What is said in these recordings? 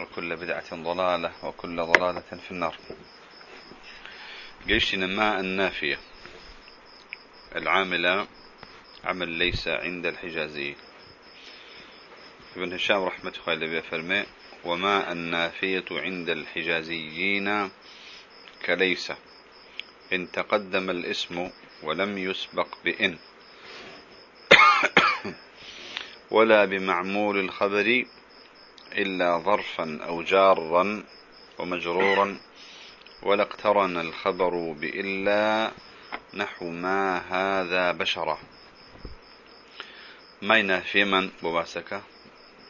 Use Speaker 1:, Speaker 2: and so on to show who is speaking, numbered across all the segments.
Speaker 1: وكل بدعة ضلالة وكل ضلالة في النار. قيشنا ما النافية. العاملة عمل ليس عند الحجازي ابن هشام رحمة الله فرمي وما النافية عند الحجازيين كليس. إن تقدم الاسم ولم يسبق بإن. ولا بمعمول الخبر إلا ظرفا أو جارا ومجرورا ولا اقترن الخبر بإلا نحو ما هذا بشرة. ما في من بباسك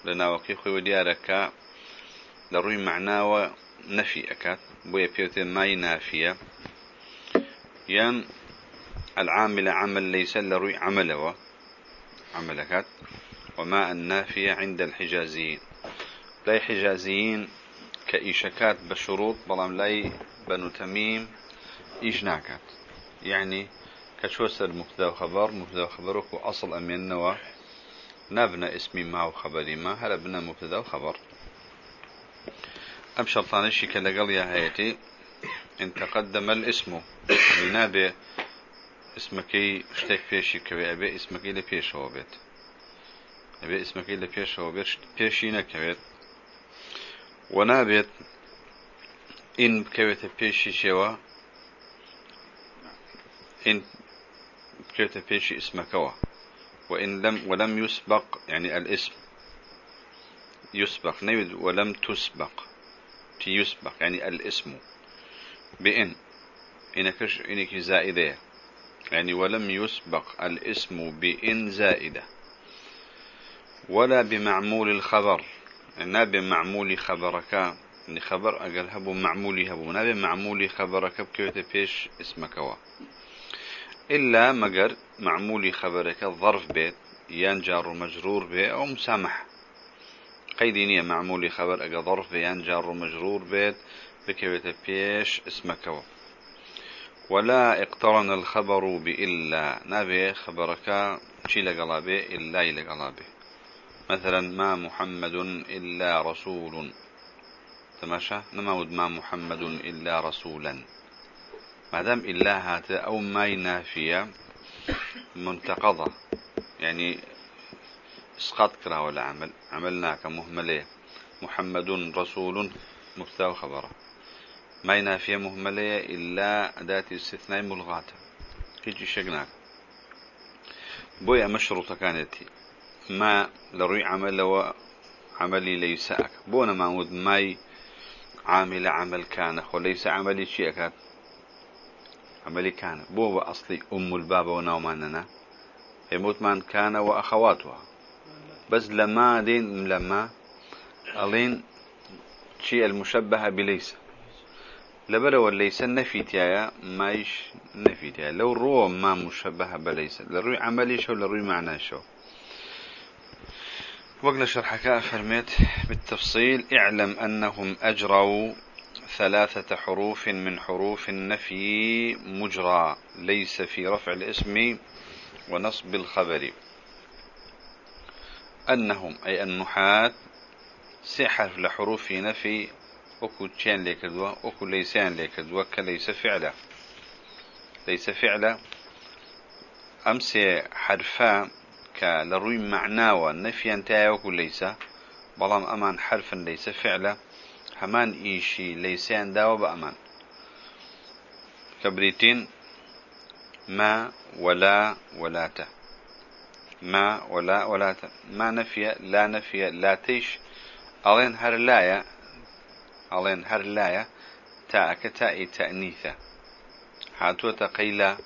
Speaker 1: لنا وكيخي وديارك لروي معناه نفي أكاد. بويا بيوتين ما ينافية ين العامل عمل ليس لروي عمله. عملكات وما النافية عند الحجازيين. لاي حجازيين كإيشكات بشروط بلام لاي بنو تميم إيش ناكات يعني كشوسر مبتدا وخبر مبتدا وخبرك وأصل أمين نوا. نبنى اسمي ما وخبري ما هل بنا مبتدا وخبر. أم شرطان الشيء لقل يا هيتي. إن تقدم الاسم نابي اسمك اشتك فيشي كبي أبي اسمك إلى فيش هو بيت. أبي اسمك إلى فيش هو بيت فيشي نكبيت ونابت إن بكويت بيشي شوا. إن بكويت بيشي اسمكوا وإن لم ولم يسبق يعني الاسم يسبق. نيد ولم تسبق. يسبق يعني الاسم. بإن. إنكش إنك زائدة. يعني ولم يسبق الاسم بإن زائدة. ولا بمعمول الخبر. خبرك يعني خبر أقل هبو معمولي هبو نابي معمولي خبرك بكيوت بيش اسمك وا إلا مقر معمولي خبرك ظرف بيت يان جار مجرور بيت أو مسامح. قيدينية معمولي خبر أقل ظرف بيت يان جار مجرور بيت بكيوت بيش اسمك وا ولا اقترن الخبر بإلا نابي خبرك شي لقلابي إلا لقلابي مثلا ما محمد إلا رسول. تماشى؟ نمود ما محمد إلا رسولا. ما دام إلا هات أو ما ينافية منتقضة. يعني إسقاط كرا ولا عمل. عملناك مهملية محمد رسول مبتدأ خبره ما ينافية مهملية إلا أداة استثناء ملغاة. هيجي شقناك. بويا مشروطة كانت. ما لروي عمل لو عملي ليس أك. بونا مامود ماي عامل عمل كان. وليس عملي شيء كان عملي كان. بو أصلي أم الباب ونوماننا يموت من كان وأخواتها بس لما دين لما ألين شيء المشبه بليس. لبلا وليس نفي تيايا مايش نفي لو رو ما مشبه بليس. لروي عملي شو لروي معناه شو. وقل شرحك فرميت بالتفصيل. اعلم أنهم أجروا ثلاثة حروف من حروف النفي مجرى ليس في رفع الاسم ونصب الخبر. أنهم أي النحاة سحر لحروف نفي أكو تشين ليكدوا أكو ليسان ليكدوا كليس فعلا. ليس فعلا. أمس حرفان كلروي معناه نفيا تايوك ليس بلام أمان حرفا ليس فعلا. همان إيشي ليسان داو بأمان. كبريتين. ما ولا ولا تا ما ولا ولا تا ما نفي لا نفي لا تيش. ألين هر لايا. ألين هر لايا. تاءك تاء تأنيثة هاتوة قيلا.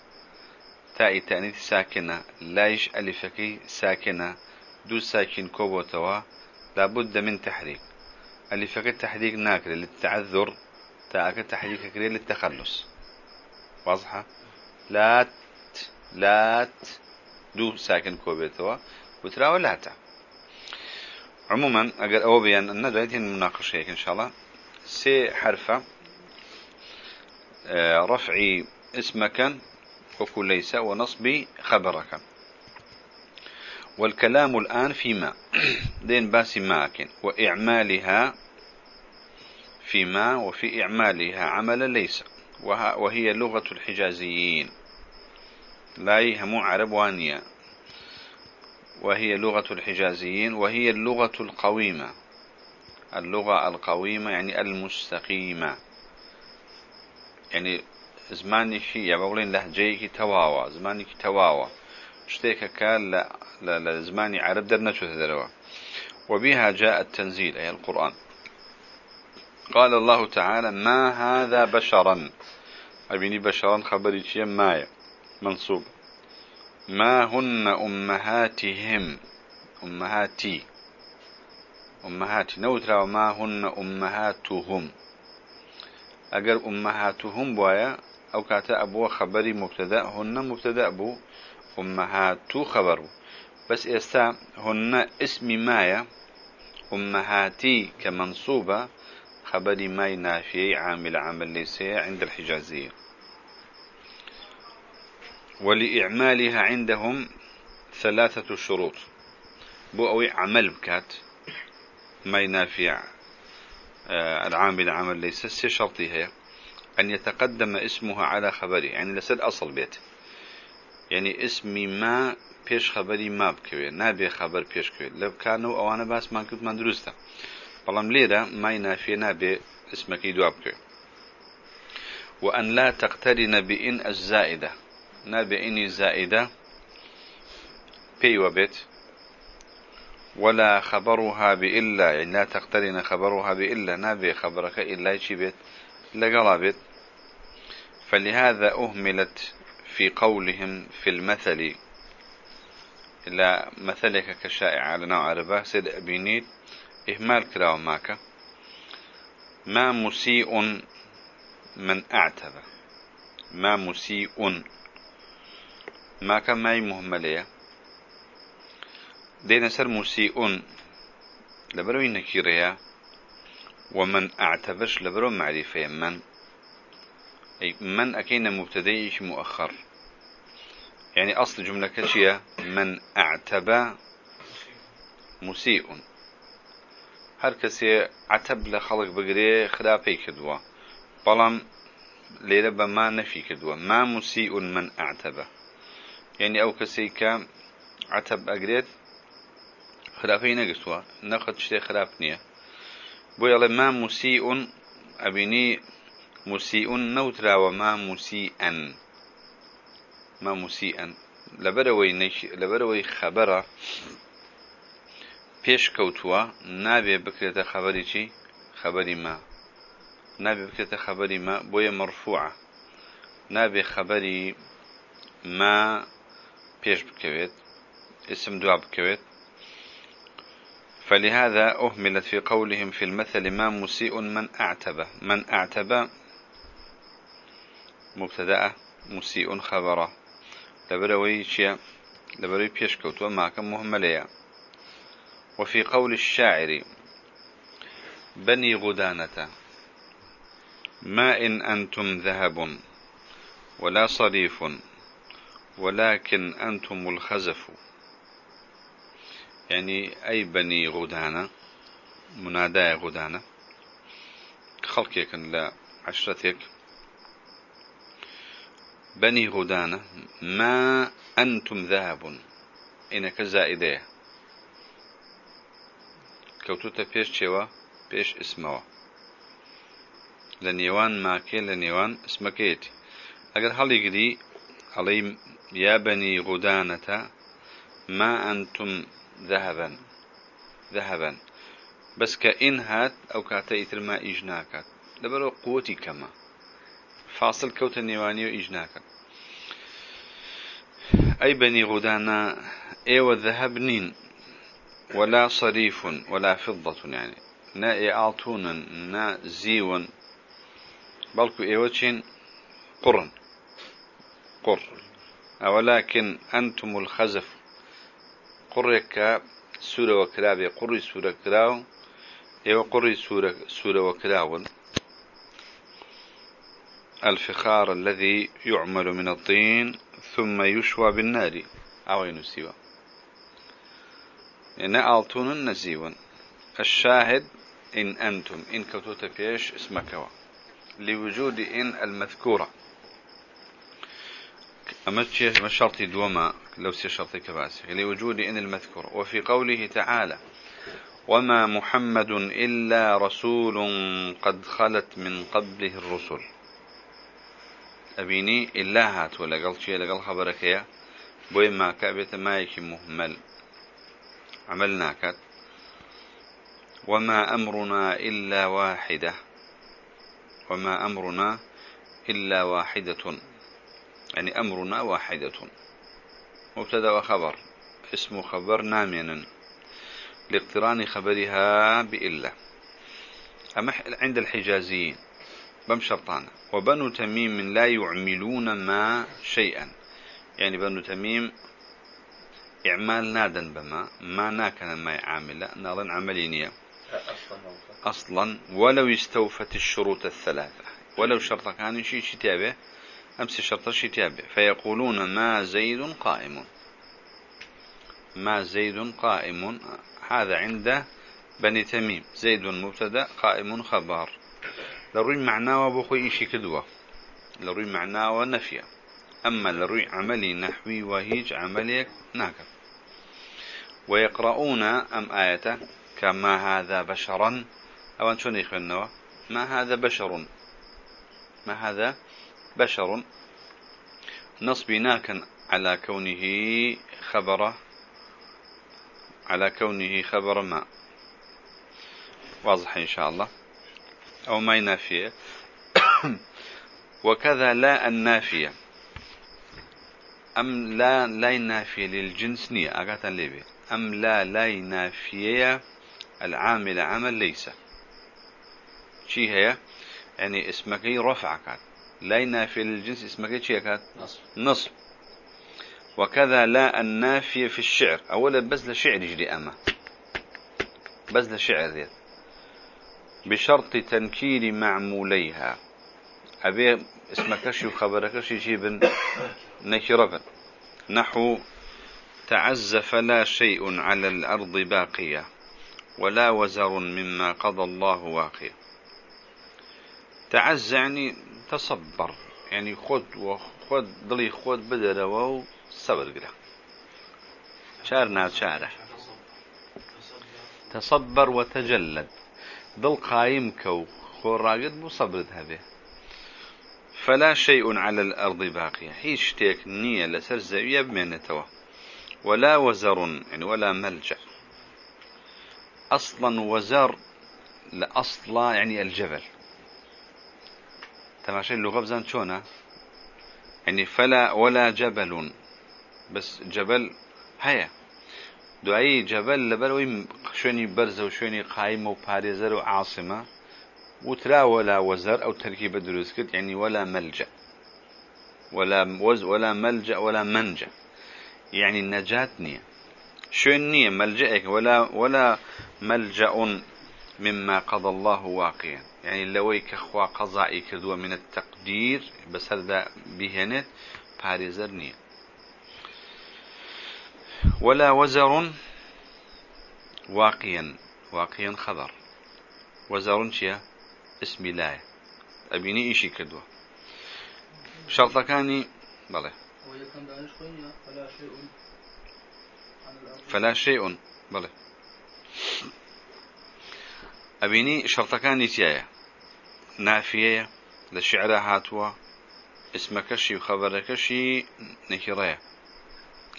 Speaker 1: تاء تأنيث ساكنة لايش ألفكي ساكنة دو ساكن كوبوتوا لابد من تحريك اللي فقط تحديق ناكر للتعذر تاك تحديق كريه للتخلص. واضحة؟ لا لا دو ساكن كوبيتوا وترا ولا تا عموما اگر أو بيان ان دايتين المناقشة ان شاء الله سي حرفة. آه، رفعي اسمك وكل ليس ونصبي خبرك. والكلام الآن في ما؟ دين باسي ماكن وإعمالها في ما؟ وفي إعمالها عمل ليس. وهي لغة الحجازيين. لا يهمو عرب وانيا. وهي لغة الحجازيين. وهي اللغة القويمة. اللغة القويمة يعني المستقيمة. يعني يا بقولين لهجيك تواوا زماني تواوا. شتيك كان لا لا لا زماني عرب شو تدروا وبها جاء التنزيل أي القرآن. قال الله تعالى ما هذا بشرا. أبيني بشرا خبري شيء مايا منصوب ما هن أمهاتهم. أمهاتي أمهاتي نوترا وما هن أمهاتهم. أجر أمهاتهم بوايا أو كاتا أبو خبري مبتدأ هن مبتدأ بو أمهاتو خبر بس إستا هن اسم مايا أمهاتي كمنصوبة خبري ماي نافي عامل عمل ليس عند الحجازية. ولإعمالها عندهم ثلاثة شروط. بو أوي عمل بكات ما ينافع آه، العامل عمل ليس شرطي هي. أن يتقدم اسمها على خبره يعني لسد أصل بيت. يعني اسمي ما بيش خبري ما بكوي نابي خبر لو كانوا أو أنا بس ما كنت من درسته بلام ليرة ما ينافي نابي اسمك يدواب كوي وأن لا تقترن بإن الزائدة نابي إني زائدة بي وبيت ولا خبرها بإلا يعني لا تقترن خبرها بإلا نابي خبرك إلا يشي بيت لقلا بيت فلهذا أهملت في قولهم في المثل. إلا مثلك كشائع على نوع عربة سيد أبينيت إهمال كراو ما مسيء من أعتب ما مسيء. ماك ماي مهملية. دين سر مسيء. لبروي نكيريا. ومن اعتبش لبرو معرفة من. أي من أكين مبتدئ مؤخر. يعني أصل جملة كشية من اعتبى مسيء. هر كسي عتب لخلق بقري خلافي كدوا بلام ليلة بما نفي كدوا ما مسيء من اعتبى يعني أو كسي عتب أقريت خلافي نقصوا ناخد شتي خلاف نية. بو ما مسيء أبيني مسيء نوترا وما مسيئا ما مسيئا لبروي نش لبروي خبره پیش کەوتووە نابێ بکرێتە خبری چی خبری ما نابێ بکرێتە خبری ما بۆیە مەرفوعە نابێ خبری ما پیش بکەوێت اسم دوا بکەوێت فلهذا أهملت في قولهم في المثل ما مسيء من أعتب من أعتب مبتدأ مسيء خبره. لبروي شيء لبروي بيشكوت وما كان مهمليا وفي قول الشاعر بني غدانة ما إن أنتم ذهب ولا صريف ولكن أنتم الخزف. يعني أي بني غدانة مناداة غدانة خلقك لا عشرتك بني غدانة ما أنتم ذهب. إنك زائدة كوتوتا بيش چێوە بيش اسمەوە لنيوان ماكي لنيوان اسمكيت. أقل هالي قدي علي يا بني غدانة ما أنتم ذهبا. ذهبا. بس كإن هات أو كاتا ما إجناكات. لبرو قوتي كما. فاصل كوت النيواني وإجناكات أي بني غدانا إيوة ذهب نين ولا صريف ولا فضة يعني. نا إعالتونا نا زيون. بلكو إيوتشين قرن. قر. ولكن أنتم الخزف. قرك سورة وكرابي قري سورة كراو إيو قري سورة, سورة وكراون الفخار الذي يعمل من الطين. ثم يشوى بالنار. أو ينسيوا نألتون نزيوا الشاهد إن أنتم. إن كتوت فيش اسمك لوجود إن المذكورة. أما ما شرطي دوما؟ لو سي شرطي كباسي لوجود إن المذكورة وفي قوله تعالى وما محمد إلا رسول قد خلت من قبله الرسل. أبيني إلا هات ولا قال شيء لقال خبرك يا. بوي ما كابت مايك مهمل. عملنا كات. وما أمرنا إلا واحدة. وما أمرنا إلا واحدة. يعني أمرنا واحدة. مبتدا وخبر. اسم خبر نامينا لاقتران خبرها بإلا. أما عند الحجازيين. بم شرطان. وبنو تميم لا يعملون ما شيئا. يعني بنو تميم إعمال نادا بما ما ناكن ما يعامل ناظن عملينية أصلا ولو استوفت الشروط الثلاثة. ولو شرط كان شيء شتابه أمس شرط شتابه فيقولون ما زيد قائم. ما زيد قائم. هذا عند بني تميم. زيد مبتدأ قائم خبر لروي معناه بخوي إيشي كدوة. لروي معناه نفيا أما لروي عملي نحوي وهيج عمليك ناكف ويقرؤون أم آية كما هذا بشرا. أو أن شون يخبرنا ما هذا بشر ما هذا بشر نصبناك على كونه خبر على كونه خبر ما. واضح إن شاء الله. أو ما ينافيه وكذا لا النافية أم لا لا ينافي للجنس نية أقاتا ليبي. أم لا لا ينافي العامل عمل ليس. شي هي؟ يعني اسمك رفع كات. لا ينافي للجنس اسمك شي كات؟ نصب. نصب. وكذا لا النافية في الشعر. أولا بس لشعر يجري أما. بس لشعر ذي بشرط تنكير معموليها. أبي وخبرك شي جيب نكرة نحو تعز فلا شيء على الأرض باقية ولا وزر مما قضى الله واقية. تعز يعني تصبر يعني خد وخد ضلي خد بدر وو صبر كده شارنا شارع تصبر وتجلد. ضل قايم كو راقد مصبرت هذه فلا شيء على الأرض باقية. هيش تيك نية لسر زاوية بمينتوا ولا وزر يعني ولا ملجأ. أصلا وزر لأصلا يعني الجبل. تماشي اللغة بزان شونا يعني فلا ولا جبل. بس جبل هيا دعي جبل لبروي شوني برزة وشوني قائمة وباريزر وعاصمة وترا ولا وزر أو تركيبة دروسكت يعني ولا ملجأ. ولا وز ولا ملجأ ولا منجأ. يعني النجاة نية شو النية ملجأك ولا ولا ملجأ مما قضى الله واقيا يعني لويك أخوا قضائي كذوة من التقدير بس هذا بهنت باريزر نية ولا وزر واقيا واقيا خبر وزر شيا؟ اسم الله. أبيني إيشي كدوة. شرطة كاني بله. فلا شيء بله. أبيني شرطة كاني تيايا. نافية للشعر هاتوا اسمكشي وخبركشي نكرية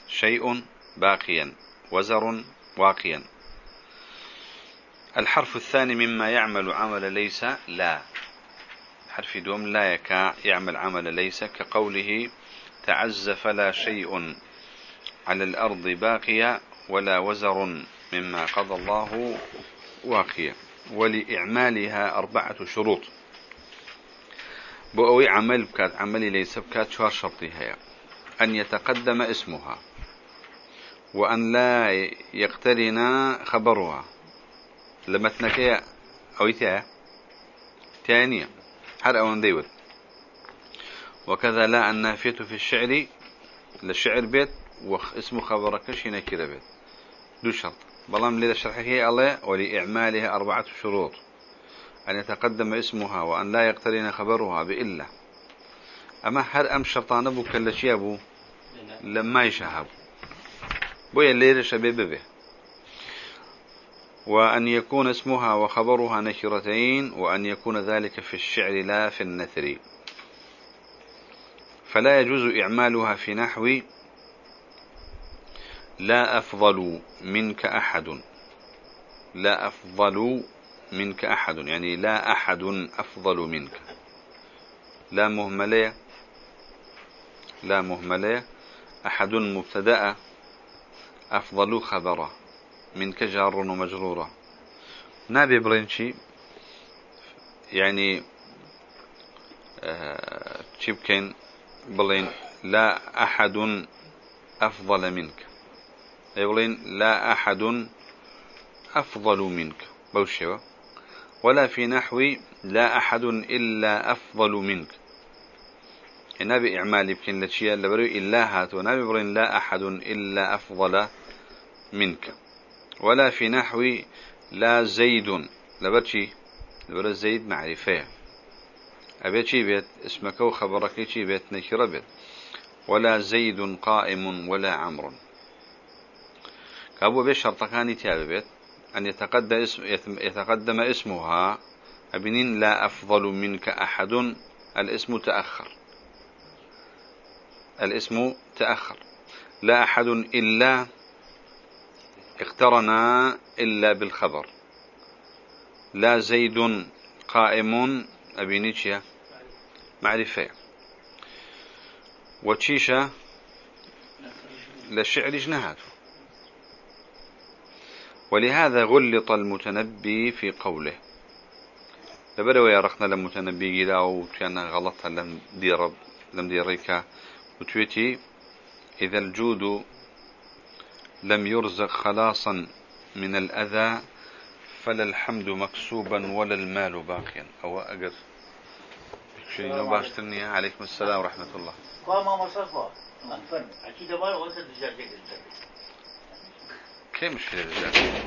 Speaker 1: شيء باقيا وزر واقيا. الحرف الثاني مما يعمل عمل ليس لا. حرف دوم لا يكا يعمل عمل ليس كقوله تعز فلا شيء على الأرض باقية ولا وزر مما قضى الله واقية. ولإعمالها أربعة شروط. بأوي عمل بكات عملي ليس بكات شوار شرطي هي أن يتقدم اسمها. وأن لا يقترن خبرها. لمتنك أو تاء ثانية هر أوان ديود وكذا لا النافية في الشعر للشعر بيت واسم خبرك هنا كذا بيت. دو شرط. بلام لذا شرحه الله ولإعمالها أربعة شروط. أن يتقدم اسمها وأن لا يقترن خبرها بإلا. أما هر أم شرطان أبو كل أبو لما يشهب. بويا الليلة شبيب به وأن يكون اسمها وخبرها نكرتين وأن يكون ذلك في الشعر لا في النثر. فلا يجوز إعمالها في نحو لا أفضل منك أحد. لا أفضل منك أحد يعني لا أحد أفضل منك. لا مهملية لا مهملية أحد مبتدأ. أفضل خبره منك جار ومجرورة نابي برينشي يعني آه تشيبكين بلين لا أحد أفضل منك. يقولين لا أحد أفضل منك. بوشيوه ولا في نحو لا أحد إلا أفضل منك. نبي إعمال يمكن لشيء لبرو إلا هات ونبي برين لا أحد إلا أفضل منك. ولا في نحو لا زيد. لبرشي لبر زيد معرفة. أبي شي بيت اسمك وخبرك شي بيت نكرة بيت. ولا زيد قائم ولا عمر. كابو بيش شرطكاني تياب بيت. أن يتقدم, اسم يتقدم اسمها. أبنين لا أفضل منك أحد. الاسم تأخر. الاسم تأخر. لا أحد إلا اقترنا إلا بالخبر. لا زيد قائم. أبينيتشيا معرفة. وتشيشة للشعر جنهاته ولهذا غلط المتنبي في قوله. لبروا يا رخنا المتنبي قيلا وكان غلطها لم دير لم ديريك. وتويتي إذا الجود لم يرزق خلاصا من الأذى فلا الحمد مكسوبا ولا المال باقيا. أو أقر. شيء باشترني عليكم. السلام ورحمة الله. قام مصرفة أكيد ما وصل كيف مشكلة الرجال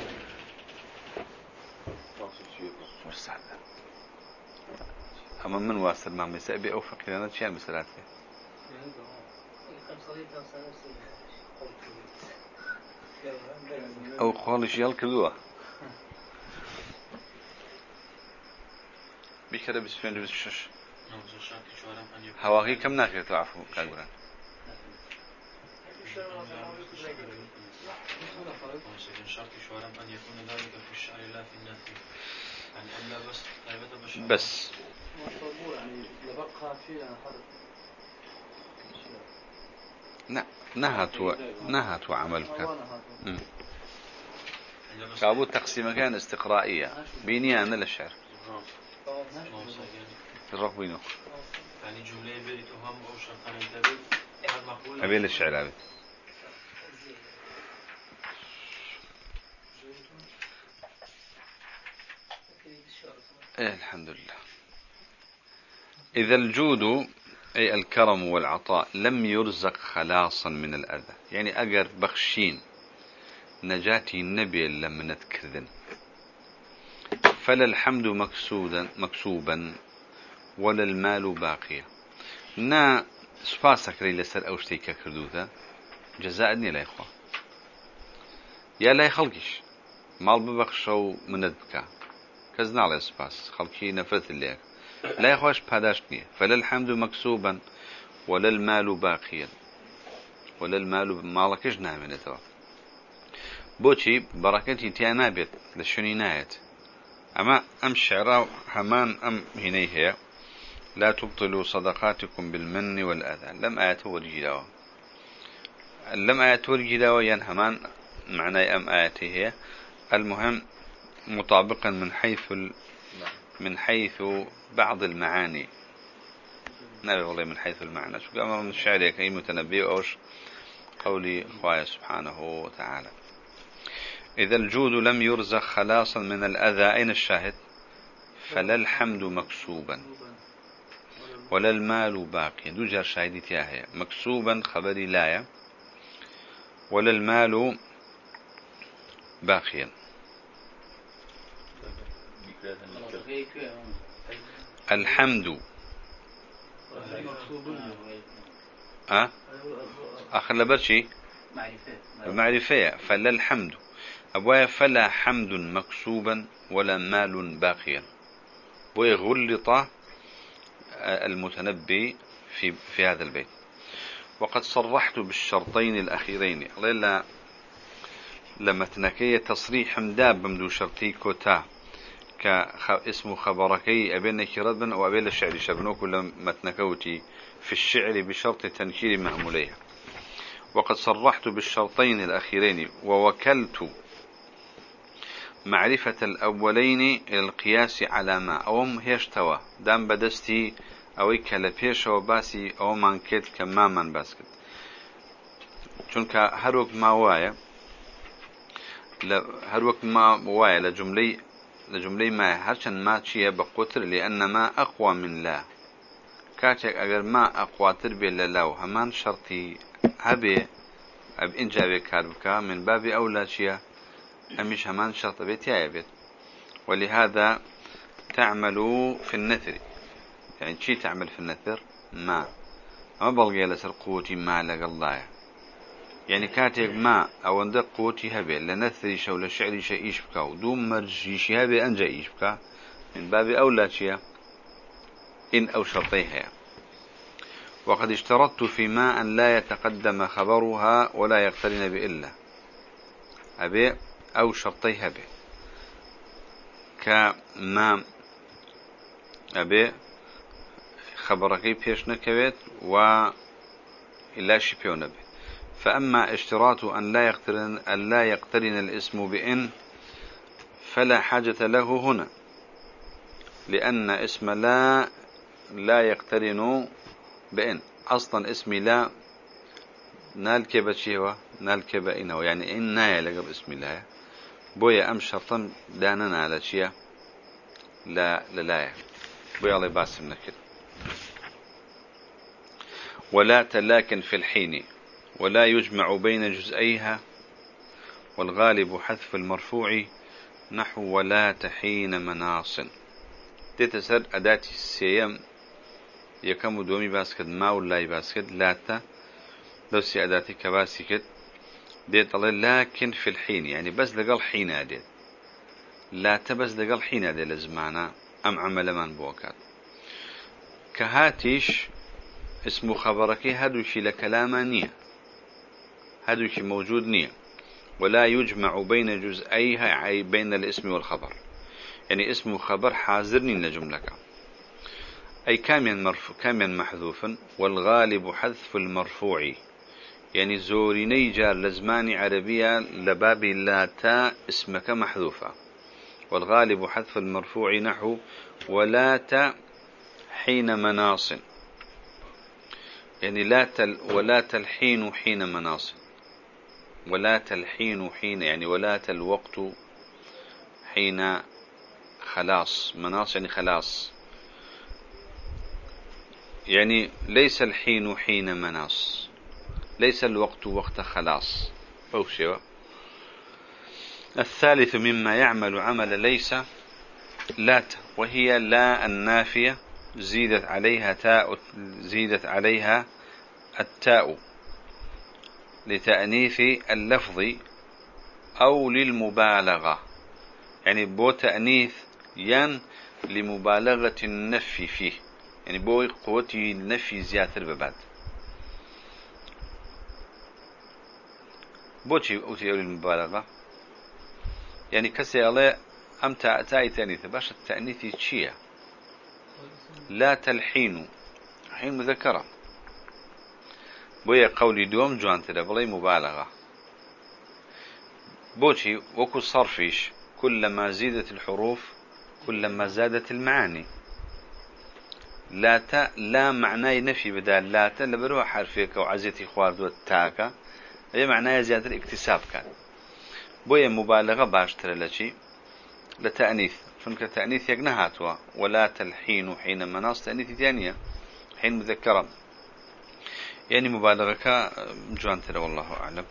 Speaker 1: أما من واصل مع مسائبي أو فقير أنا شيء أو خالش يالكدوه بكرة بس فين بس شش هواغي كم ناكر تعرفوا كاغوران بس نهت و... نهت وعملك كابو تقسيم كان استقرائية. بيني أنا للشعر الرق بينه. يعني جملة بريت وهم أو شرطان أبي للشعر أبي. إيه الحمد لله. إذا الجود أي الكرم والعطاء لم يرزق خلاصا من الأذى. يعني أجر بخشين. نجاتي النبي لما نتكذن. فلا الحمد مكسودا مكسوبا ولا المال باقيا نا سپاسك لي لسر أو شتيك كردوتا. جزاء لا إخوة يا لا يخلقش مال ببخشو مند بكا كزنا على سباس خلقي نفرت الليك لا يخوش باداشتني فلا الحمد مكسوبا ولا المال باقيا ولا المال مالكش نامنته بوشي بركتي تيانا بيت لشوني نايت أما أم شعراء همان أم هني هي لا تبطلوا صدقاتكم بالمن والأذى لم آيات ورجلاوة لم آيات ورجلاوة ين همان معنى أم آياتي هي المهم مطابقا من حيث ال... من حيث بعض المعاني. نبي والله من حيث المعنى. شو قام من الشعر كأي متنبي أوش؟ قولي خوايا سبحانه وتعالى. إذا الجود لم يرزق خلاصا من الأذى. أين الشاهد؟ فلا الحمد مكسوبا ولا المال باقيا. دو جار شاهدي تياهي. مكسوبا خبري لايا. ولا المال باقيا. الحمد. أه؟ آخر لبرشي معرفة. فلا الحمد. أبوايا فلا حمد مكسوبا ولا مال باقيا. ويغلط المتنبي في في هذا البيت. وقد صرحت بالشرطين الأخيرين. لما تنكي تصريح مداب بمدو شرطي كوتا. كاسم خبركي أبين أو أبين الشعر. شبنو كل متنكوتي في الشعر بشرط تنكير مهموليها. وقد صرحت بالشرطين الأخيرين ووكلت معرفة الأولين القياس على ما أوم هيشتوى. دام بدستي أوي كالبيش وباسي أو من كد كما من باسكت. چونك هروك ما وايا هروك ما وايا لجملي لجملي ما هرشن ما تشيه بقتر لأن ما أقوى من لا. كاتك أجر ما أقوى تربي للا وهمان شرطي هبي أب إنجابي كاربكا من باب أولى شيء أمش همان شرط بيت يا بيت ولهذا تعمل في النثر. يعني شي تعمل في النثر؟ ما. ما بلغي لسر قوتي ما لقى الله. يعني كاتك ما أو عندك قوتي هبي لنثري شو لشعري شيء إيش بكا ودوم مرجي شي هبي أنجا إيش بكا من باب أولى شيء إن أو شرطيها. وقد اشترطت في ما أن لا يتقدم خبرها ولا يقترن بإلا أبي أو شرطيها به كما أبي خبرك بيش نكبت و إلا شي بيون به فأما اشتراط أن لا يقترن أن لا يقترن الاسم بإن فلا حاجة له هنا لأن اسم لا لا يقترن بإن. أصلا اسمي لا نال كيبا شيوا نال كيبا إنه. يعني إن نايا لقب اسم الله بويا أم شرطا داننا على شيء لا لا لا بويا الله باسم نكد ولا تلاكن في الحين. ولا يجمع بين جزئيها والغالب حذف المرفوع نحو ولا تحين مناص. تتسر أداة السيام يكم دومي باسكت ما ولا باسكت لاتا لو سي أداتي كباسكت ديت الله لكن في الحين يعني بس لقل حين ديت لا تبس لقل حين ديت لزمانا. أم عمل من بوكات. كهاتيش اسم خبرك هدوشي لكلاما نية هدوشي موجود نية. ولا يجمع بين جزئيها أي بين الاسم والخبر. يعني اسم خبر حاضرني لجملك. أي كاميا مرفوع كاميا محذوفا. والغالب حذف المرفوع. يعني زوريني جار لزمان عربية لباب لا تا اسمك محذوفة. والغالب حذف المرفوع نحو ولا تا حين مناص. يعني لا تل ولا تلحين حين مناص. ولا تلحين حين يعني ولا الوقت حين خلاص مناص يعني خلاص. يعني ليس الحين حين مناص ليس الوقت وقت خلاص. أو شيء الثالث مما يعمل عمل ليس لات وهي لا النافية زيدت عليها تاء زيدت عليها التاء. لتأنيث اللفظ أو للمبالغة. يعني بو تأنيث ين لمبالغة النفي فيه. يعني بو قوتي النفي زيادة ببعد. بوشي أوتي أولي المبالغة يعني كسي الله أم تأتي تأنيث. باش التأنيث تشيا لا تلحين. حين مذكرة. بويا قولي دوم جوان ترى بلي مبالغة. بوشي وكو صرفيش كلما زيدت الحروف كلما زادت المعاني. لا تا لا معنى نفي بدال لا تا لبرو حرفك وعزيتي خوارد تاكا اي معنى زيادة الاكتساب كان بويا مبالغة باشتر لشي لتأنيث فنك تأنيث يقنهاتوا ولا تلحين حين مناص تأنيث ثانية حين مذكرة. يعني مبالغة جوان ترى والله أعلم.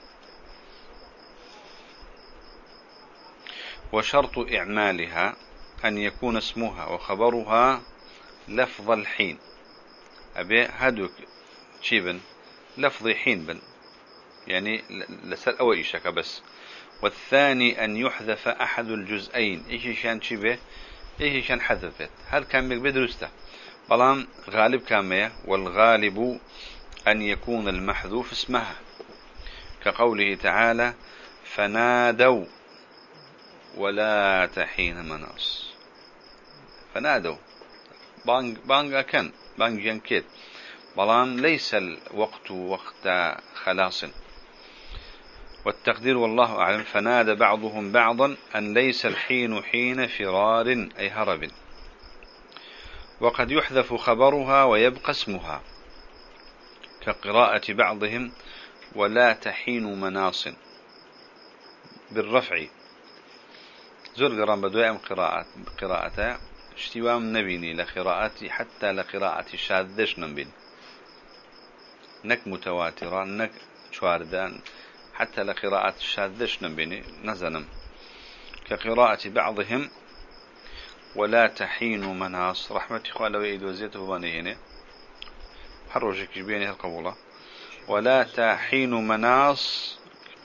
Speaker 1: وشرط إعمالها أن يكون اسمها وخبرها لفظ الحين. أبي هدوك شيبن لفظ حين بن. يعني لسال أول إيشك بس. والثاني أن يحذف أحد الجزئين. إيش شان شبه إيش شان حذفت. هل كان بدرسته بلام غالب كامية والغالب أن يكون المحذوف اسمها. كقوله تعالى فنادوا ولا تحين مناص. فنادوا. بانگ بانگ ئەكەن بانگ ينكت بەڵام ليس الوقت وقت خلاص. والتقدير والله أعلم. فنادى بعضهم بعضا أن ليس الحين حين فرار أي هرب. وقد يحذف خبرها ويبقى اسمها. كقراءة بعضهم ولا تحين مناص بالرفع. زور قران بدوائم قراءات قراءته اشتوام نبيني لقراءاتي حتى لقراءة شاذش نبين. نك متواترة نك شواردان حتى لقراءة الشاذش نبيني. نزنم. كقراءة بعضهم ولا تحين مناص. رحمة إخوان لو إيد وزيته باني هنا حروجك بيني القبولة ولا تحين مناص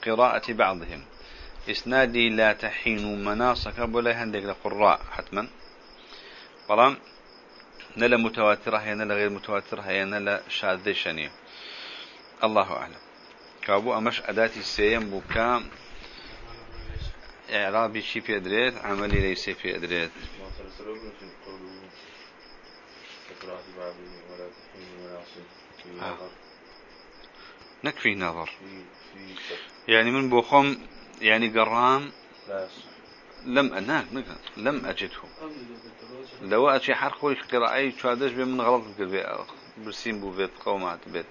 Speaker 1: قراءة بعضهم. إسنادي لا تحين مناصك ولا هندك لقراء حتما. بلام نلا متواترة هي نلا غير متواترة هي نلا شاذ شنية. الله أعلم. كابو أمش أداتي السيم بوكام إعرابي شي في أدريت عملي ليس في أدريت. آه. نكفي نظر. يعني من بوخم يعني قرام لم أناك لم أجده لو أشي حرق ويش قراءة شادش من غلط برسيم بو بيت قومات بيت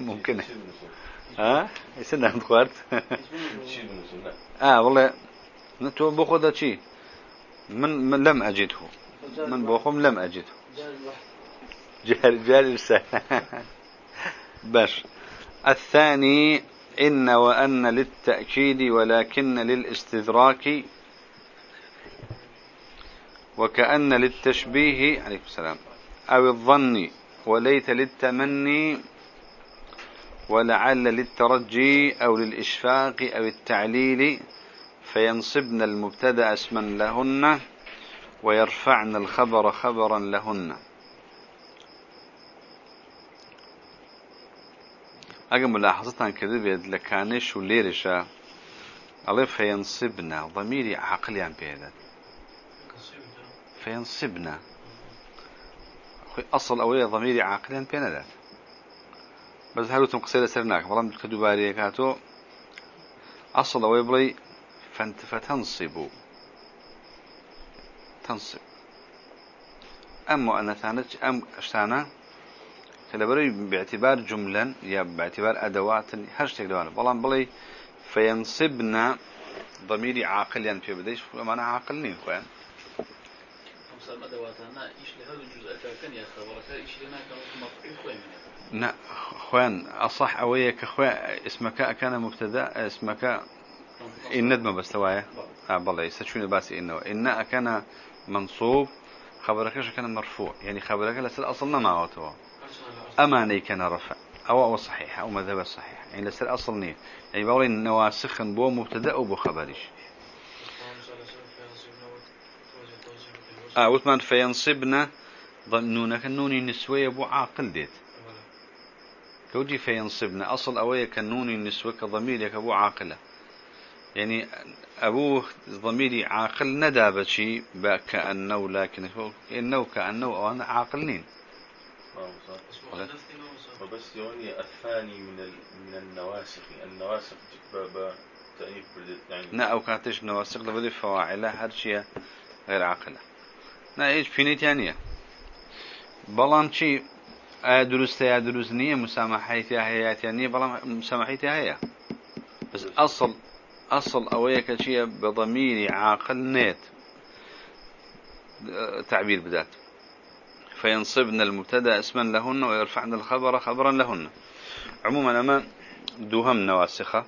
Speaker 1: ممكن ها يسنى عند خوارت آه والله نتو بخذ شيء من, من لم أجده من بوخم لم أجده. جهل جهل باش. الثاني إن وأن للتأكيد ولكن للاستدراك وكأن للتشبيه عليكم السلام أو الظن وليت للتمني ولعل للترجي أو للإشفاق أو التعليل فينصبن المبتدأ اسما لهن. ويرفعن الخبر خبرا لهن. أجا ملاحظة كذبت لكانش وليرشا الله فينصبنا ضميري عقلي عن بيدا فينصبنا أصل أولي ضميري عقلي عن بيدا بس هلو تنقصير سرناك بلام كدوباري كاتو أصل أولي بلي فانت فتنصب تنصب. أما أنا ثانت أم أشتانا كلبري باعتبار جملا يا باعتبار أدوات هرشتك دوان بلان بلي فينصبنا ضميري عاقل يعني في بديش ما أنا عاقلني خوان لا خوان أصح أوية كخوان اسمك كان مبتدأ اسمك إن ندم بس توايا آه بالله يستشون باسي إنه. إن كان منصوب خبرك كان مرفوع. يعني خبرك لسه أصلنا ما هو أماني كان رفع. أو أو صحيح أو مذهب صحيح. يعني لسه أصل نية. يعني بقول إن نواسخ بو مبتدأ وبو خبرش آه وثمان فينصبنا ظنونك النوني نسوية بو عاقل ديت. كودي فينصبنا؟ أصل أوية كنوني نسوة كضمير أبو عاقلة. يعني أبوه ضميري عاقل ندى بشي كأنه لكن إنه كأنه أو أنا عاقلين
Speaker 2: وبس يعني الثاني من من النواسخ. النواسخ
Speaker 1: نا أو كاتش نواسق لبدي فواعلة هرشية غير عاقلة. نا إيش فيني تانية بلان شي آية درست يا دروس نية مسامحيتها هي تانية بلان مسامحيتها هي بس أصل أصل أويك شيء بضمير عاقل نيت. تعبير بذات فينصبن المبتدأ اسما لهن ويرفعن الخبر خبرا لهن. عموما أما دوهم نواسخة.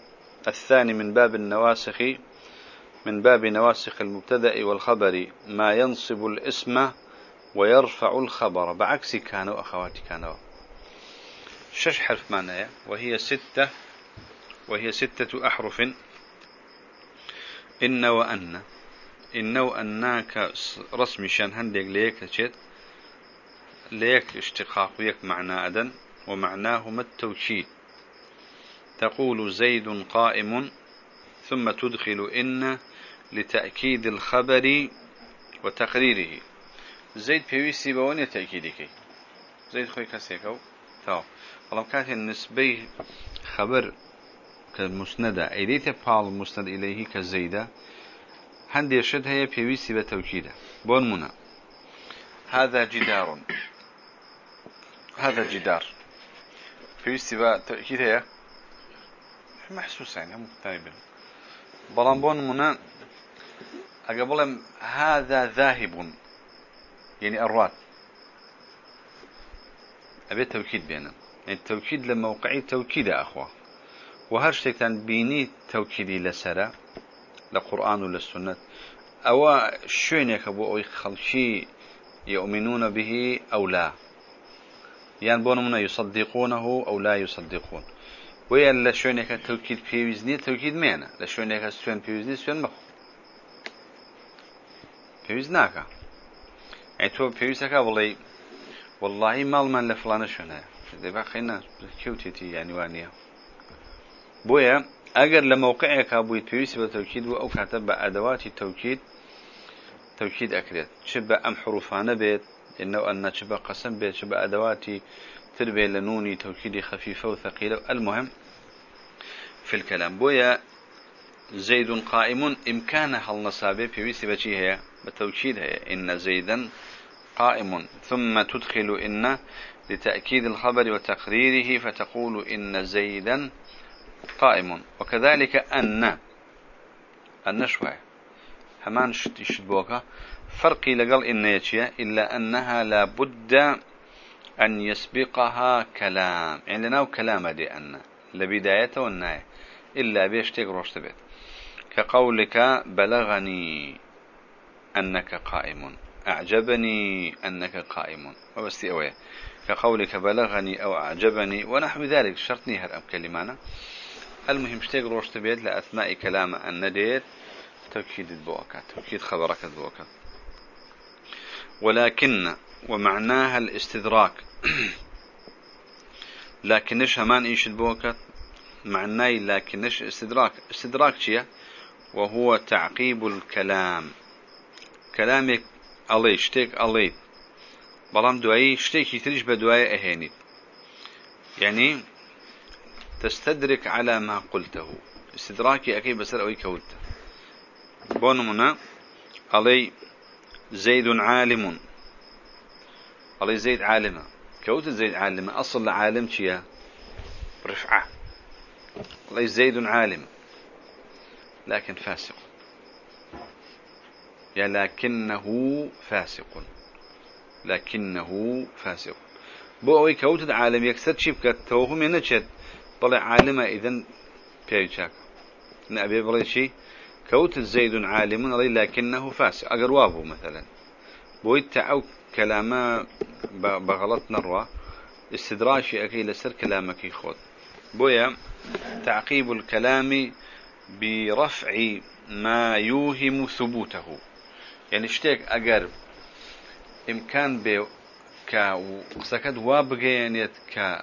Speaker 1: الثاني من باب النواسخ من باب نواسخ المبتدأ والخبر ما ينصب الاسم ويرفع الخبر. بعكس كانوا أخواتي كانوا. شش حرف معناها وهي ستة وهي ستة أحرف. إن وأن. إن وأناك رسم شان هندق ليك تشت ليك اشتقاق ويك معنى أدن ومعناهما التوكيد تقول زيد قائم ثم تدخل إن لتأكيد الخبر وتقريره. زيد بيويسي بواني تأكيدك زيد خوي كسيكو. ثاو والله كانت النسبي خبر كمسندة أيديت بال مسند إليه كزيدة هندي شد هي بيويسي بتوكيده. بون منا هذا جدار. هذا جدار. بيويسي بتوكيد هي؟ محسوس يعني هم تايبين بلان بون منا أقبل هذا ذاهب. يعني الرات. أبي توكيد بينهم. يعني التوكيد لموقعي توكيد يا و هەر شتێکتان بینی تەوکیدی لەسرە لە قورآن و لە سنت. ئەوە شوێنێکە بۆ ئەوی خەڵکی یؤمنون به ئەو لا. یان بۆ نمونە یصدقونەه ئەو لا یصدقون وەیە لە شوێنێکە تەوکیل پێویست نیە تەوکید مێنە. لە شوێنێکە سوێن پێویستنی سوێن بخ پێویست ناکە. ئەی تۆ پێویستەکە بڵێ واللهی ماڵمان لە فلانە شوێنە دەبا خینە کەوتێتی یانیوانە بويا اگر لموقعك أبوي بيوسي بالتوكيد أو كاتب ادوات التوكيد توكيد أكريت. شبه أم حروفانة بيت إنه أن شبه قسم بيت شبه أدواتي تربية لنوني توكيدي خفيفة وثقيلة. المهم في الكلام. بويا زيد قائم إمكانها النصابة في بشي هي بتوكيد هي. إن زيدا قائم. ثم تدخل إن لتأكيد الخبر وتقريره فتقول إن زيدا قائم. وكذلك أن أن شوية همان شد بوكا. فرقي لقل إن إلا أنها لابد أن يسبقها كلام. يعني لنا كلام دي أن لبداية والنهاية. إلا بيشتك روشتبت كقولك بلغني أنك قائم. أعجبني أنك قائم. وبس أويه كقولك بلغني أو أعجبني ونحو ذلك. شرطني هر أم كلمانا. المهم شتيق روش تبيت لأثناء كلام أن ديت توكيد البوكات توكيد خبرك البوكات ولكن ومعناها الاستدراك. لكنش همان إيش البوكات معناي لكنش استدراك. استدراك شيء وهو تعقيب الكلام. كلامك علي شتيك علي بلام دعي شتيك يتريش بدعي أهيني يعني تستدرك على ما قلته. استدراكي أكيد بسر أوي كوت. بونمنا علي زيد عالم. علي زيد عالمة كوت زيد عالمة أصل عالم شيا؟ رفعة. علي زيد عالم. لكن فاسق. يا لكنه فاسق. لكنه فاسق. بو أوي كوت عالم. يكسر شبكة توهم ينشد ئیدن پێوی چاکە نەبێ بڵێ چی كوت زيد عالم علي لكنه فاسق. أجر وابو مثلا. بويت تعو كلامه بغلط نروى. استدراجي أكي لسر كلامك يخوض بويا تعقيب الكلام برفع ما يوهم ثبوته. يعني اشتيك أجر إمكان بي كا وسكد وابغينيت كا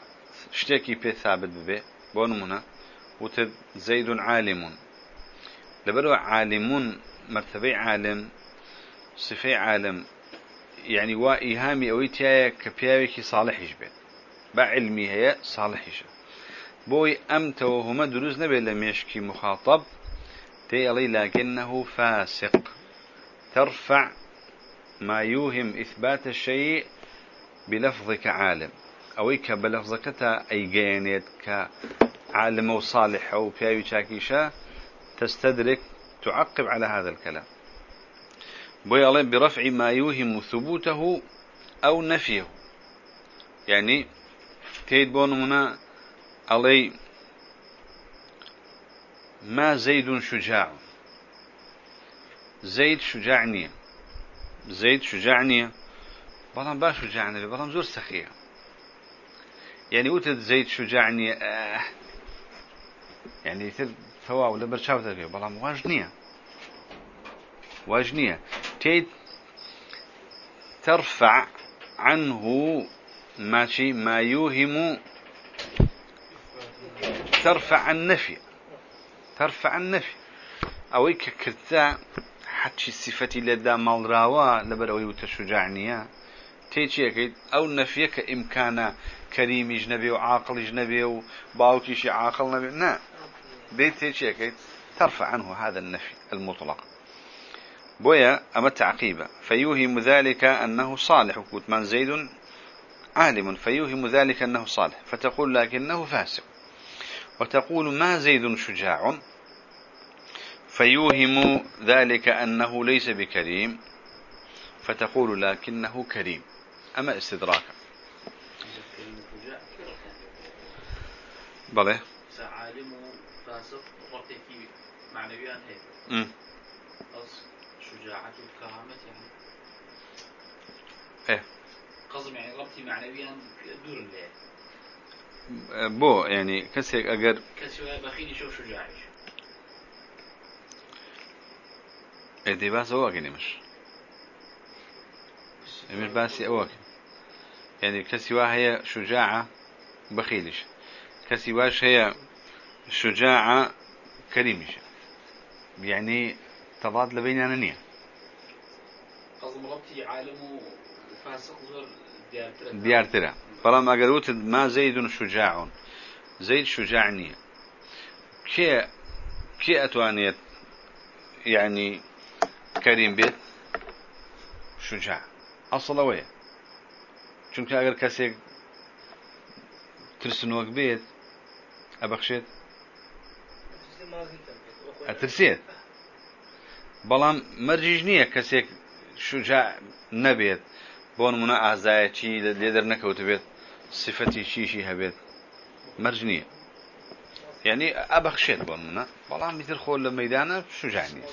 Speaker 1: شتێکی پێ ثابت ببێ بۆ نمونە وتر زەید عالم لەبەرەوە عالمون مرتبەی عالم صفەی عالم يعني وا إيهامي أو تيايا كبياويكي صالحيش بيت با علمي هي صالحيش بوي أم توهما دروز نبي لم يشكي مخاطب تيلي لكنه فاسق. ترفع ما يوهم إثبات الشيء بلفظك عالم. أو إيك بلفظك أي جينيت كعالم وصالح أو بياوي شاكيشا تستدرك تعقب على هذا الكلام. بوي برفع ما يوهم ثبوته أو نفيه. يعني تيد بون منا علي ما زيد شجاع. زيد شجاعني زيد شجاعني بلان باش شجاعني بلان زور سخية يعني وتد زيد شجاعني آه يعني تر ثوا ولا برشاو تبي بلان واجنية. واجنية. تيد ترفع عنه ماشي ما يوهم ترفع النفي. ترفع النفي. أو كرتا حتى صفتي لدى مالراوا لبروي وتشجعنيا تيجي أكيد أو نفيك كريم جنبي وعاقل جنبي وباوكيش عاقل نبي. لا بيت أكيد ترفع عنه هذا النفي المطلق. بويا أما التعقيبة فيوهم ذلك أنه صالح. قلت من؟ زيد. عالم. فيوهم ذلك أنه صالح. فتقول لكنه فاسق. وتقول ما زيد شجاع؟ فيوهم ذلك أنه ليس بكريم. فتقول لكنه كريم. أما استدراكا بله.
Speaker 2: عالم فاسق رقيقي معنويا هيك شجاعة الكرامة يعني
Speaker 1: إيه
Speaker 2: قصد يعني ربطي معنويا دور الليل
Speaker 1: بو يعني كسي اگر
Speaker 2: كسي بخيلي شو شجاعي
Speaker 1: ادي باس اواكي مش مش باسي اواكي يعني كسي هي شجاعة بخيلش كسي واش هي شجاعة كريمش يعني تضاد لبيننا نية
Speaker 2: قصد ربطي عالم فاسق زور
Speaker 1: ديار ترى. فلما قالوت ما زيد شجاع. زيد شجاعني كي كي أتوانيت يعني كريم بيت؟ شجاع. أصلا ويا؟ چونکە ئەگەر کەسێک ترسنوەک بێت ئەبەخشێت. ئەترسێت بەڵام مەرجیش نییە کەسێک شجاع نەبێت. بۆ نمونە ئازایەکی لێ دەرنەکەوت بێت صفەتی چیشی هەبێت. مەرج نییە. یعنی ئەبەخشێت بۆ منە بەڵام میتر خۆ لە مەدانە نیە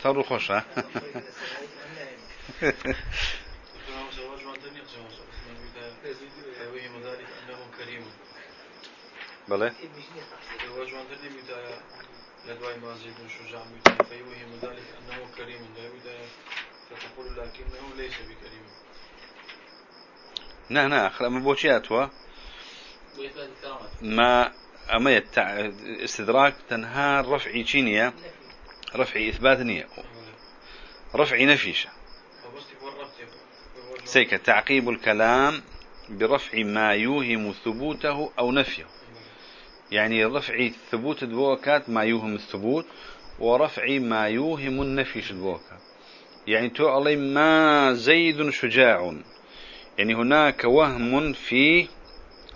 Speaker 1: تەڕ خۆشە بەڵێ
Speaker 3: لدواء ما زيد شجاع فيوهم ذلك أنه كريم لا بداية فتقول لكنه ليس بكريم
Speaker 1: نه نه أخلا ما بوشياتوا ما أما يتع... استدراك تنهى رفعي تشينية رفعي إثبات نية رفعي نفيشة سيك تعقيب الكلام برفع ما يوهم ثبوته أو نفيه يعني رفع ثبوت الدوكات ما يوهم الثبوت ورفع ما يوهم النفي ئەدوکات يعني تۆ ئەڵێی ما زيد شجاع. يعني هناك وهم في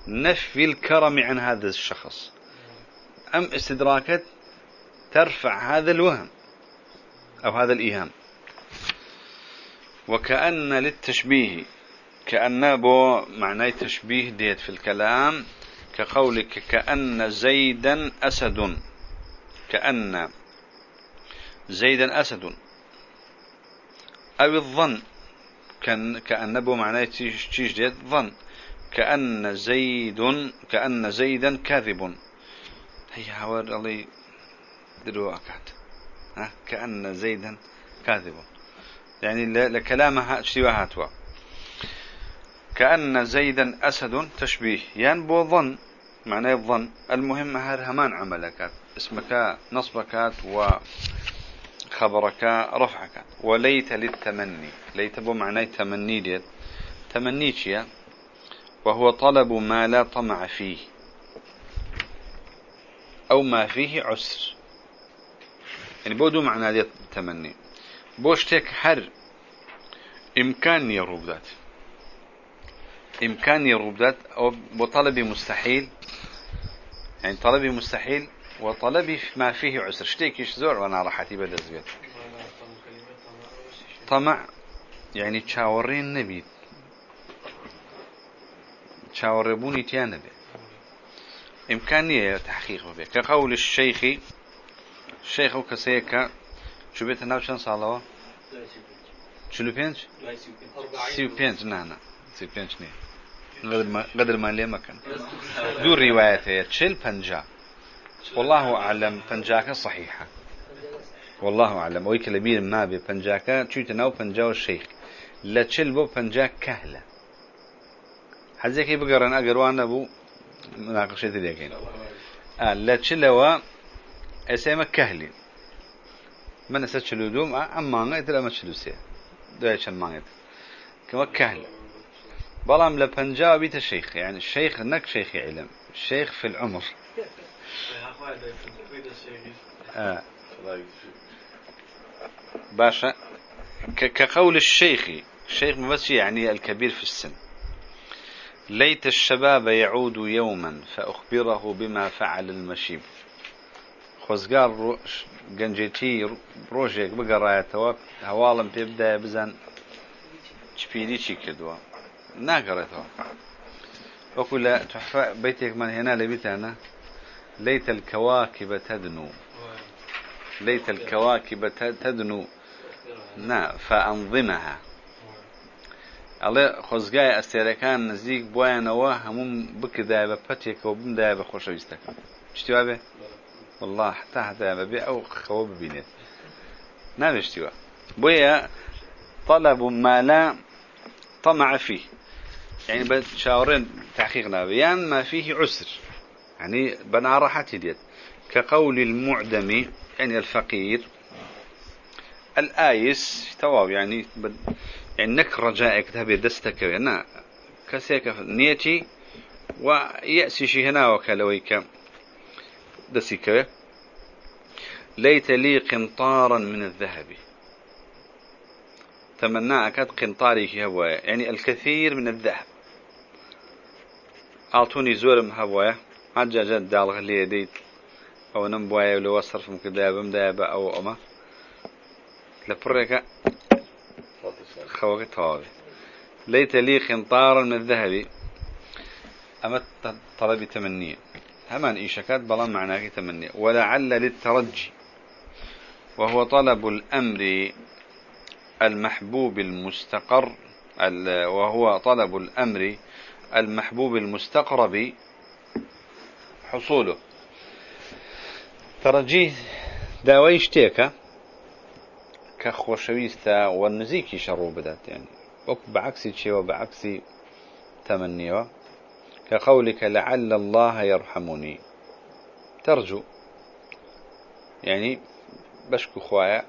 Speaker 1: نفي الكرم عن هذا الشخص. ئەم استدراكت ترفع هذا الوهم أو هذا الإيهام. وكأن للتشبيه كأن بۆ معنى تشبيه دێت في الكلام. كقولك كأن زيدا أسد. كأن زيدا أسد. أو الظن. كان كأن بو معناه تيج ديت ظن كأن زيد كأن زيدا كاذب. هي هور الله دروا أكاد. كأن زيدا كاذب. يعني لكلامها اشتباهاتها كأن زيدا أسد. تشبيه. ينبو يعني ظن. معناه الظن. المهم هر همان عملك اسمك نصبك وخبرك رفعك. وليت للتمني. ليت بو معناه تمني ديت. تمنيتشيا وهو طلب ما لا طمع فيه. أو ما فيه عسر. يعني بودو معنى دي تمني. بوشتك حر. إمكانية روبدات إمكانية روبدات أو بطلبي مستحيل. يعني طلبي مستحيل وطلبي ما فيه عسر. شتيكيش زور؟ وأنا راحتي بدأ زبيت طمع يعني تشاورين نبي. تشاوربوني تيان نبي. إمكانية تحقيق به كقول الشيخ الشيخ كسيكا شو بيت ناو صالوا شلو بينج. سيو بينج نانا سيو بينج نيه قدر ما ليه مكان. دو روايته تشيل بنجا. والله أعلم بنجاك صحيحة. والله أعلم. ويك لبير ما بي بنجاك شو تناو بنجا الشيخ لا تشيل بو بنجاك كهلة. حزيكي بقرن أقروان أبو؟ مناقشة ذيكين آه لا تشيلوا اسمه كهلي من ساتشلو دوم؟ أما ما يتلا ما تشلو سيه دويش ما كما كهل بلام لبنجا بيت الشيخ يعني الشيخ نك شيخ علم الشيخ في العمر. آه. باشا كقول الشيخ الشيخ بس يعني الكبير في السن. ليت الشباب يعود يوما فأخبره بما فعل المشيب. خۆزگار گەنجێتی ڕۆژێک بگەڕایەتەوە هەواڵم پێ بدایە بزان چپیری چی ناگەڕێتەوە وەکو لە بيتێکمان هێنا لە بیتانە ليت الكواكب تدنو. ليت الكواكب تدنو. نا فأنظمها. ئەڵێ خۆزگای ئەستێرەکان نزیک بۆیانەوە هەموم بکردای بە پەتێکەوە بمدای بە خۆشەویستەکە شتیوا بێ والله حتى حتى ببيع أو خواب ببينت نابشتوا بويا طلب ما لا طمع فيه. يعني بتشاورين تحقيقنا بيان ما فيه عسر. يعني بنا راحة ديت كقول المعدم يعني الفقير الآيس تواب يعني يعني نك رجائك تهبي دستك يعني كسيك نيتي ويأسي شي هنا وكالويك دسيكه ليت لي قنطارا من الذهب. تمنى أكاد قنطاري هو يعني الكثير من الذهب. أعطوني زورم هوايا عجا جد دال غلي ديت أو نمبوايا ولو صرف مكدابة دابة أو أما لبرك خوك طوابي ليت لي قنطارا من الذهب أما طلبي تمنيه همان إيشكات بلان معناه تمني ولعل للترجي وهو طلب الأمر المحبوب المستقر. وهو طلب الأمر المحبوب المستقرب حصوله. ترجيه داوي شتيكا كخوشويستا والنزيكي شرو بدات يعني وك بعكس شيء وبعكس تمنيه كقولك لعل الله يرحمني. ترجو يعني بشكو خوايا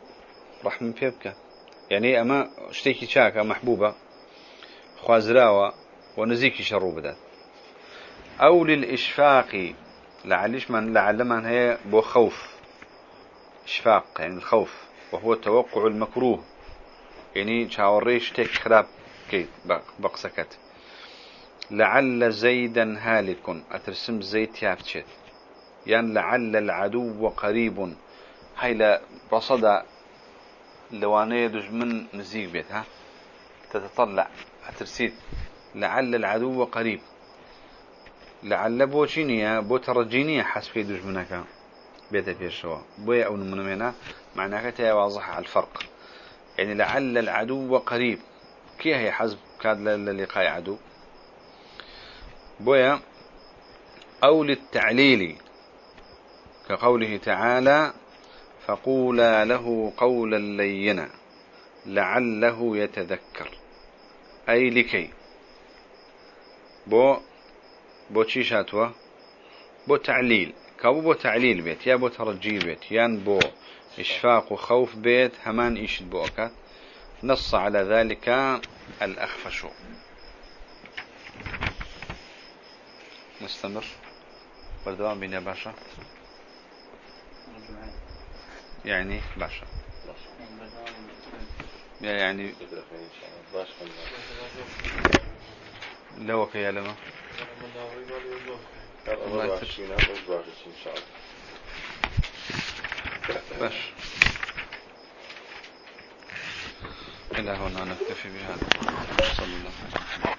Speaker 1: رحم بيبك يعني أما اشتيكي شاكا محبوبة خوازراوة ونزيكي شرو بدات أو للإشفاق لعلش من لعل من هي بو خوف. إشفاق يعني الخوف وهو توقع المكروه. يعني شاوريش تيك خراب كيت بقسكت. لعل زيدا هالك أترسم زيت يافتشت يعني لعل العدو قريب. هاي لا رصد لواني دجمن نزيق بيت ها؟ تتطلع أترسيد. لعل العدو قريب. لعل بو ترجينيا حسب دجمنك بيت في الشوا. بويا أو نمنا معناها تيا واضح على الفرق. يعني لعل العدو قريب. كي هي حسب؟ كاد للقاء عدو. بويا أو للتعليل. كقوله تعالى فقولا له قولا لينا. لعله يتذكر. أي لكي. بو بو تشيشاتوا بو تعليل كابو بو تعليل بيت يا بو ترجي بيت يان بو إشفاق وخوف بيت همان إيشد بوكات نص على ذلك الأخفش. نستمر والدوام بنا باشا؟ يعني باشا. يعني لو كي لما باش إلى هنا نكتفي بهذا. صلى الله عليه وسلم.